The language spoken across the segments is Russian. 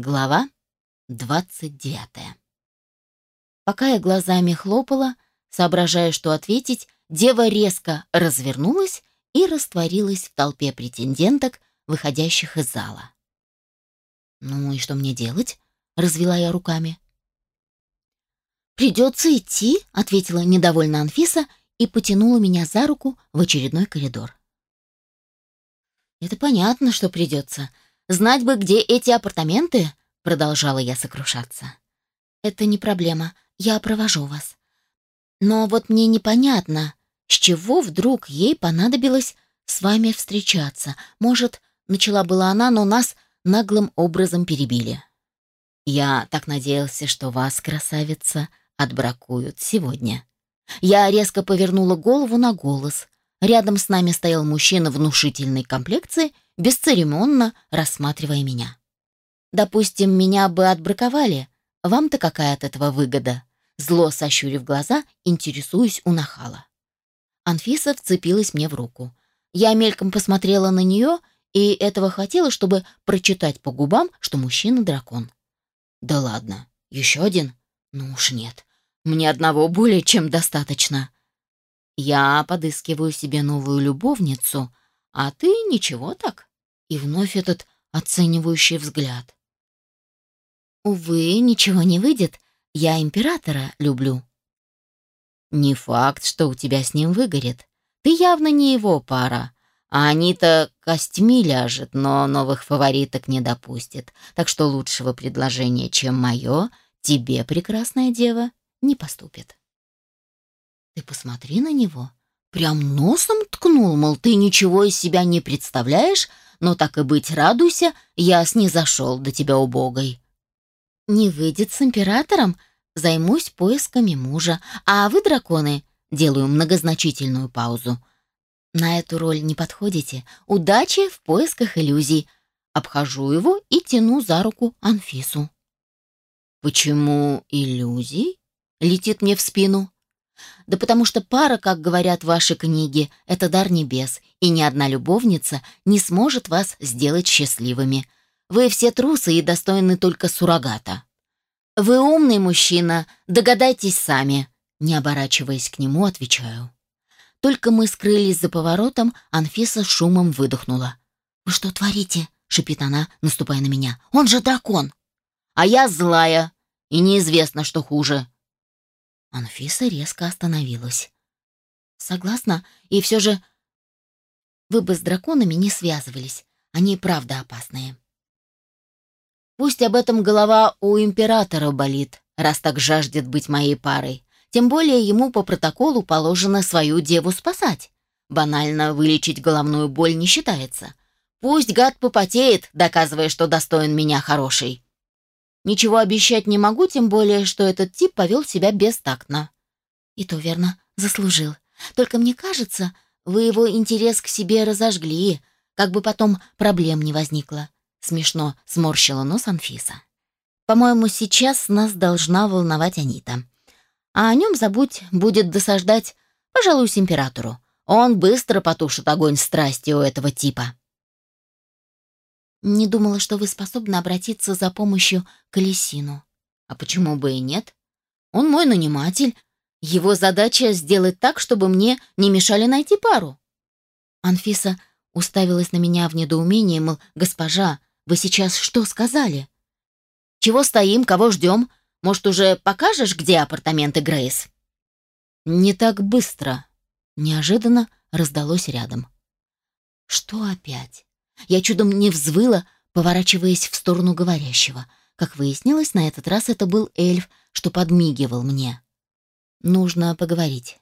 Глава 29. Пока я глазами хлопала, соображая, что ответить, дева резко развернулась и растворилась в толпе претенденток, выходящих из зала. «Ну и что мне делать?» — развела я руками. «Придется идти», — ответила недовольно Анфиса и потянула меня за руку в очередной коридор. «Это понятно, что придется», Знать бы, где эти апартаменты, продолжала я сокрушаться. Это не проблема, я провожу вас. Но вот мне непонятно, с чего вдруг ей понадобилось с вами встречаться. Может, начала была она, но нас наглым образом перебили. Я так надеялся, что вас, красавица, отбракуют сегодня. Я резко повернула голову на голос. Рядом с нами стоял мужчина внушительной комплекции бесцеремонно рассматривая меня. «Допустим, меня бы отбраковали. Вам-то какая от этого выгода?» Зло сощурив глаза, интересуюсь у нахала. Анфиса вцепилась мне в руку. Я мельком посмотрела на нее, и этого хватило, чтобы прочитать по губам, что мужчина дракон. «Да ладно, еще один? Ну уж нет. Мне одного более чем достаточно. Я подыскиваю себе новую любовницу, а ты ничего так?» И вновь этот оценивающий взгляд. «Увы, ничего не выйдет. Я императора люблю». «Не факт, что у тебя с ним выгорит. Ты явно не его пара. А Анита костьми ляжет, но новых фавориток не допустит. Так что лучшего предложения, чем мое, тебе, прекрасная дева, не поступит». «Ты посмотри на него. Прям носом ткнул, мол, ты ничего из себя не представляешь, но так и быть, радуйся, я снизошел до тебя убогой. Не выйдет с императором, займусь поисками мужа, а вы, драконы, делаю многозначительную паузу. На эту роль не подходите. Удачи в поисках иллюзий. Обхожу его и тяну за руку Анфису. Почему иллюзий? Летит мне в спину. Да потому что пара, как говорят ваши книги, это дар небес, и ни одна любовница не сможет вас сделать счастливыми. Вы все трусы и достойны только суррогата. Вы умный мужчина, догадайтесь сами, не оборачиваясь к нему, отвечаю. Только мы скрылись за поворотом, Анфиса шумом выдохнула. «Вы что творите?» — шипит она, наступая на меня. «Он же дракон!» «А я злая, и неизвестно, что хуже», Анфиса резко остановилась. «Согласна, и все же вы бы с драконами не связывались. Они правда опасные». «Пусть об этом голова у императора болит, раз так жаждет быть моей парой. Тем более ему по протоколу положено свою деву спасать. Банально вылечить головную боль не считается. Пусть гад попотеет, доказывая, что достоин меня хороший». Ничего обещать не могу, тем более, что этот тип повел себя бестактно. И то верно, заслужил. Только мне кажется, вы его интерес к себе разожгли, как бы потом проблем не возникло. Смешно сморщила нос Анфиса. По-моему, сейчас нас должна волновать Анита. А о нем забудь, будет досаждать, пожалуй, императору. Он быстро потушит огонь страсти у этого типа. Не думала, что вы способны обратиться за помощью к Лисину. А почему бы и нет? Он мой наниматель. Его задача сделать так, чтобы мне не мешали найти пару. Анфиса уставилась на меня в недоумении, мол, госпожа, вы сейчас что сказали? Чего стоим, кого ждем? Может, уже покажешь, где апартаменты Грейс? Не так быстро. Неожиданно раздалось рядом. Что опять? Я чудом не взвыла, поворачиваясь в сторону говорящего. Как выяснилось, на этот раз это был эльф, что подмигивал мне. Нужно поговорить.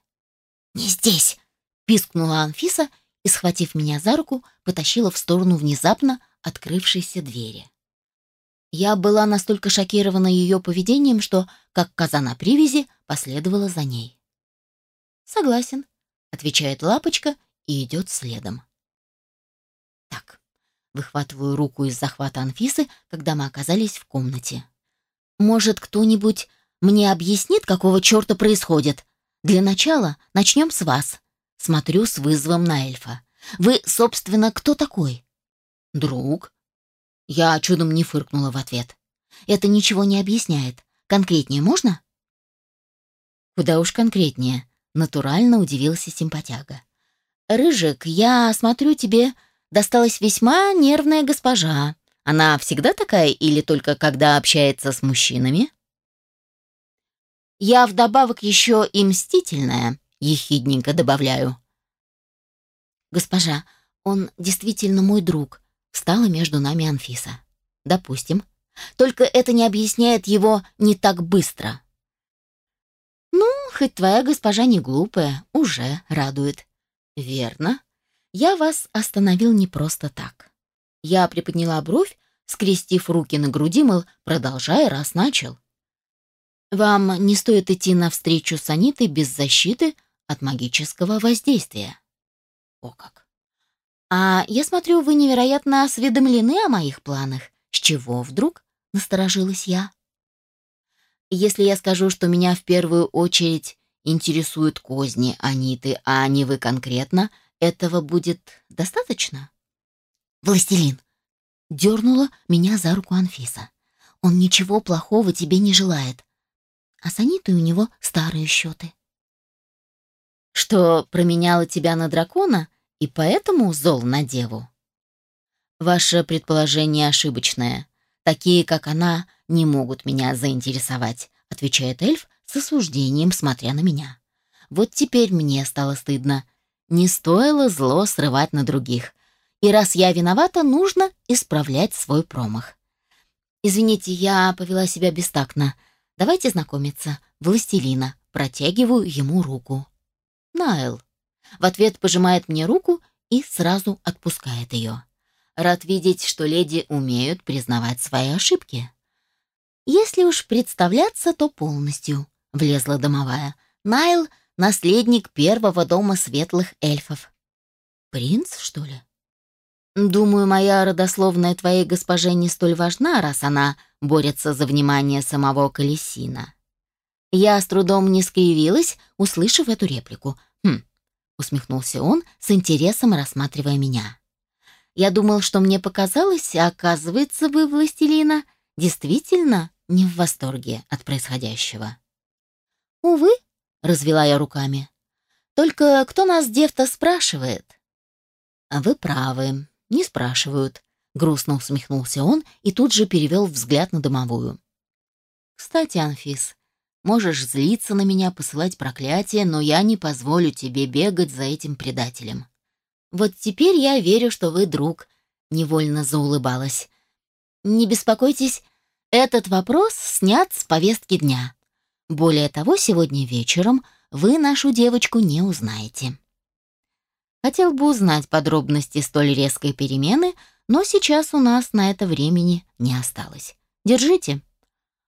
«Не здесь!» — пискнула Анфиса и, схватив меня за руку, потащила в сторону внезапно открывшейся двери. Я была настолько шокирована ее поведением, что, как коза на привязи, последовала за ней. «Согласен», — отвечает лапочка и идет следом. «Так, Выхватываю руку из захвата Анфисы, когда мы оказались в комнате. «Может, кто-нибудь мне объяснит, какого черта происходит? Для начала начнем с вас». Смотрю с вызовом на эльфа. «Вы, собственно, кто такой?» «Друг». Я чудом не фыркнула в ответ. Это ничего не объясняет. Конкретнее можно? Куда уж конкретнее, натурально удивился симпатяга. Рыжик, я смотрю, тебе досталась весьма нервная госпожа. Она всегда такая или только когда общается с мужчинами? Я вдобавок еще и мстительная, ехидненько добавляю. Госпожа, он действительно мой друг, встала между нами Анфиса. Допустим. Только это не объясняет его не так быстро. Ну, хоть твоя госпожа не глупая, уже радует. Верно. Я вас остановил не просто так. Я приподняла бровь, скрестив руки на груди, мол, продолжай, раз начал. Вам не стоит идти навстречу с Анитой без защиты от магического воздействия. О как! А я смотрю, вы невероятно осведомлены о моих планах. С чего вдруг? Насторожилась я. Если я скажу, что меня в первую очередь интересуют козни Аниты, а не вы конкретно, этого будет достаточно? Властелин, дернула меня за руку Анфиса. Он ничего плохого тебе не желает. А с Анитой у него старые счеты. Что променяла тебя на дракона и поэтому зол на деву? Ваше предположение ошибочное. Такие, как она, не могут меня заинтересовать, отвечает эльф с осуждением, смотря на меня. Вот теперь мне стало стыдно. Не стоило зло срывать на других. И раз я виновата, нужно исправлять свой промах. Извините, я повела себя бестактно. Давайте знакомиться. Властелина. Протягиваю ему руку. Найл. В ответ пожимает мне руку и сразу отпускает ее. Рад видеть, что леди умеют признавать свои ошибки. Если уж представляться, то полностью, влезла домовая. Найл — наследник первого дома светлых эльфов. Принц, что ли? Думаю, моя родословная твоей госпоже не столь важна, раз она борется за внимание самого Колесина. Я с трудом не скривилась, услышав эту реплику. Хм, усмехнулся он, с интересом рассматривая меня. Я думал, что мне показалось, а оказывается, вы, властелина, действительно не в восторге от происходящего. Увы, развела я руками. Только кто нас дев-то спрашивает? А вы правы, не спрашивают. Грустно усмехнулся он и тут же перевел взгляд на домовую. Кстати, Анфис, можешь злиться на меня, посылать проклятия, но я не позволю тебе бегать за этим предателем. Вот теперь я верю, что вы друг, невольно заулыбалась. Не беспокойтесь, этот вопрос снят с повестки дня. Более того, сегодня вечером вы нашу девочку не узнаете. Хотел бы узнать подробности столь резкой перемены, но сейчас у нас на это времени не осталось. Держите.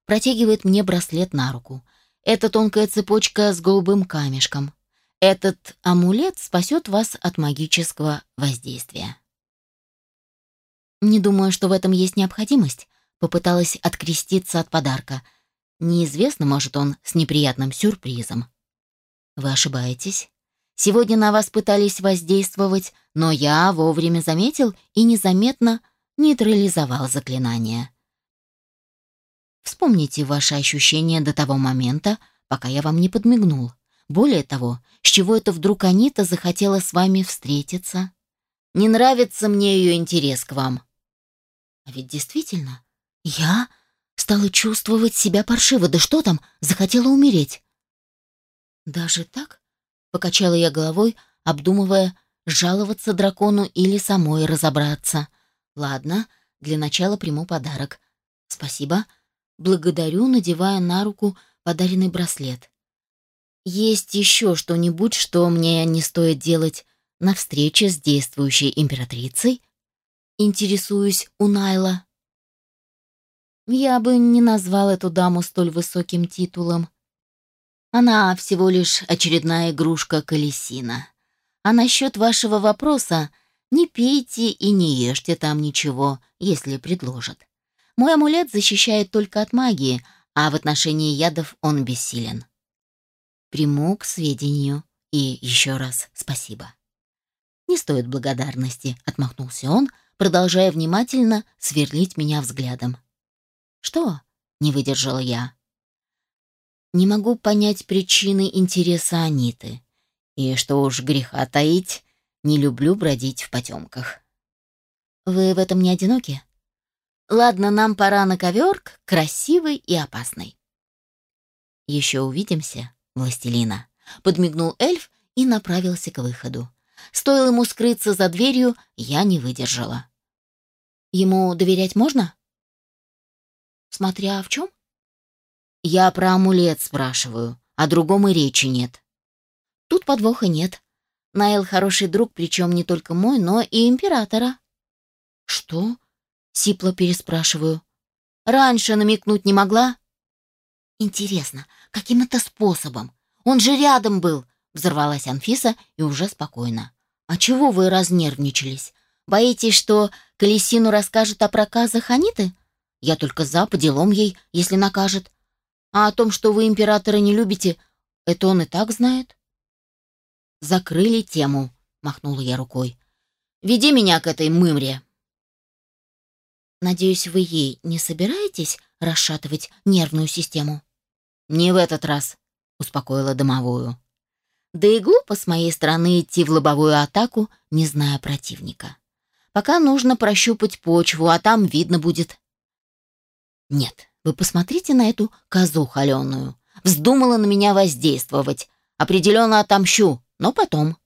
Протягивает мне браслет на руку. Это тонкая цепочка с голубым камешком. Этот амулет спасет вас от магического воздействия. Не думаю, что в этом есть необходимость. Попыталась откреститься от подарка. Неизвестно, может, он с неприятным сюрпризом. Вы ошибаетесь. Сегодня на вас пытались воздействовать, но я вовремя заметил и незаметно нейтрализовал заклинание. Вспомните ваши ощущения до того момента, пока я вам не подмигнул. Более того, с чего это вдруг Анита захотела с вами встретиться? Не нравится мне ее интерес к вам. А ведь действительно, я стала чувствовать себя паршиво. Да что там, захотела умереть. Даже так? Покачала я головой, обдумывая, жаловаться дракону или самой разобраться. Ладно, для начала приму подарок. Спасибо. Благодарю, надевая на руку подаренный браслет. Есть еще что-нибудь, что мне не стоит делать на встрече с действующей императрицей? Интересуюсь у Найла. Я бы не назвал эту даму столь высоким титулом. Она всего лишь очередная игрушка колесина. А насчет вашего вопроса, не пейте и не ешьте там ничего, если предложат. Мой амулет защищает только от магии, а в отношении ядов он бессилен. Приму к сведению и еще раз спасибо. Не стоит благодарности, отмахнулся он, продолжая внимательно сверлить меня взглядом. «Что?» — не выдержала я. «Не могу понять причины интереса Аниты. И что уж греха таить, не люблю бродить в потемках». «Вы в этом не одиноки?» «Ладно, нам пора на ковер, красивый и опасный». «Еще увидимся, властелина», — подмигнул эльф и направился к выходу. Стоило ему скрыться за дверью, я не выдержала. «Ему доверять можно?» Смотря в чем? Я про амулет спрашиваю, о другом и речи нет. Тут подвоха нет. Найл хороший друг, причем не только мой, но и императора. Что? Сипло переспрашиваю. Раньше намекнуть не могла? Интересно, каким это способом? Он же рядом был, взорвалась Анфиса и уже спокойно. А чего вы разнервничались? Боитесь, что Колесину расскажет о проказах Аниты? Я только за, по делам ей, если накажет. А о том, что вы императора не любите, это он и так знает. Закрыли тему, махнула я рукой. Веди меня к этой мымре. Надеюсь, вы ей не собираетесь расшатывать нервную систему? Не в этот раз, успокоила домовую. Да и глупо с моей стороны идти в лобовую атаку, не зная противника. Пока нужно прощупать почву, а там видно будет. Нет, вы посмотрите на эту козу холеную. Вздумала на меня воздействовать. Определенно отомщу, но потом.